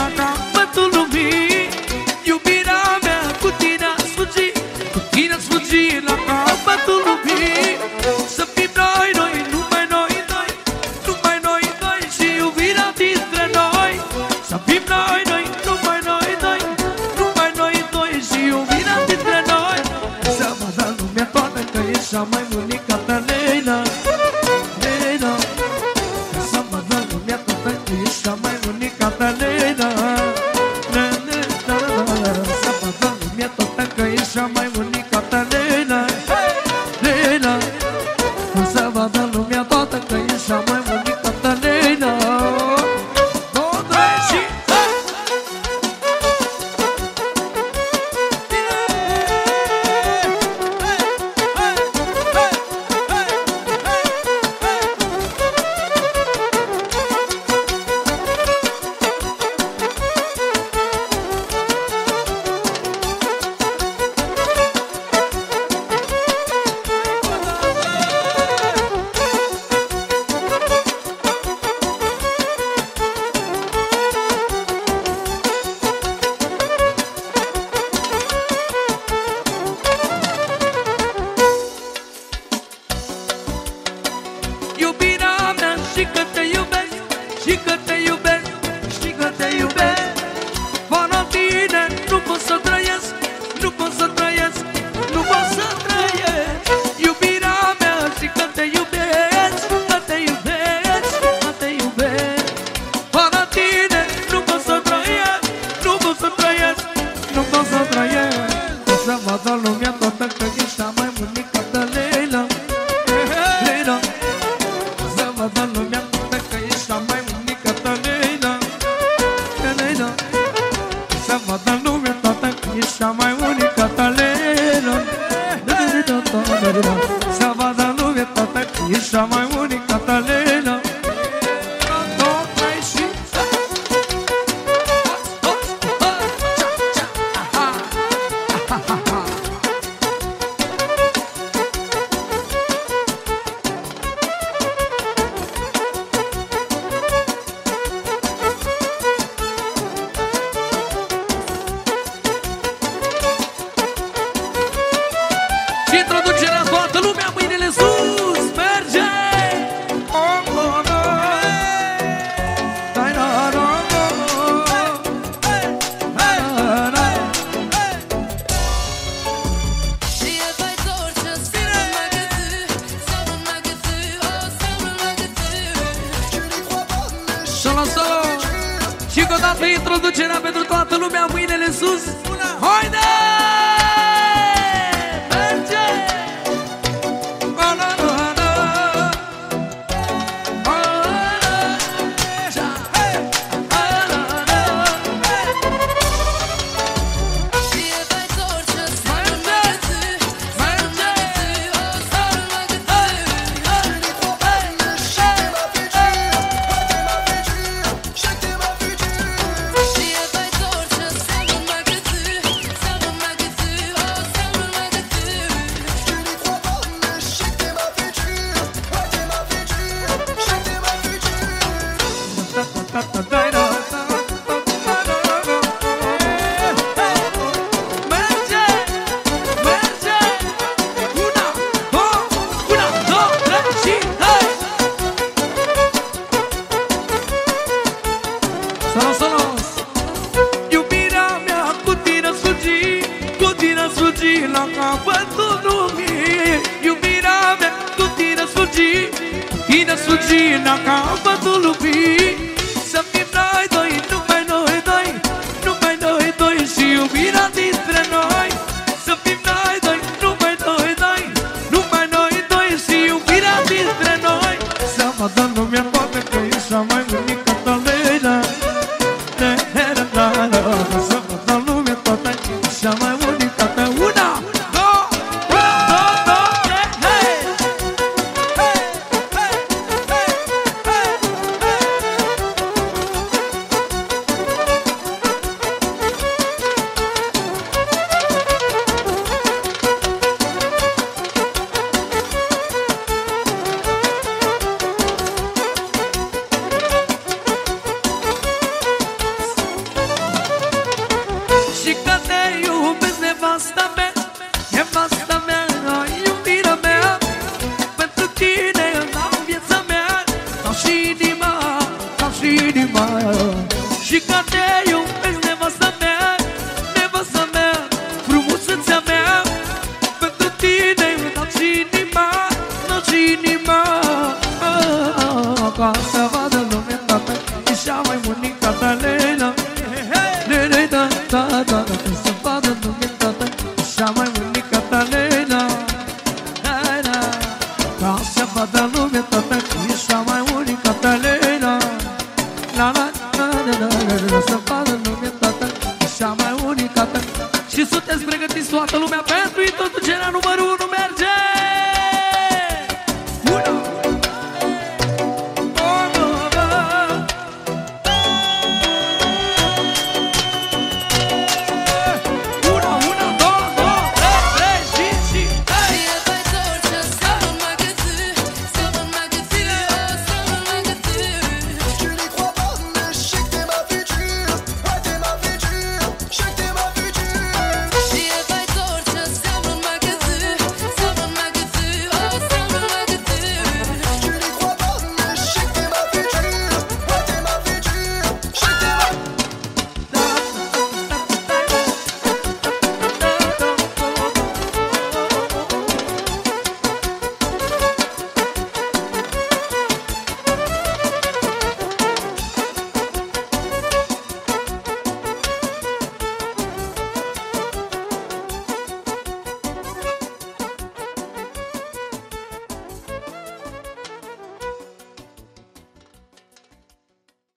na capa, tudo bem. chama e unica. Catalina Savada lume, tata, și mai unic Catalina. Și traducerea toată lumea, mâinile sus, merge! Și o dată introducerea pentru toată lumea, mâinile sus! Haide! Medina, you. Și că te iubesc nevasta mea Nevasta mea, frumusețea mea. Pentru tine îmi dat și inima Dat și inima. Ca să vadă lumea ta mea E cea mai bunica ta, Lena Lena, da, da, da, Să vadă lumea ta mea E cea Ca să vadă lumea ta mea E cea mai bunica ta, Lena tată Și sunteți pregătiți toată lumea pentru introducerea numărul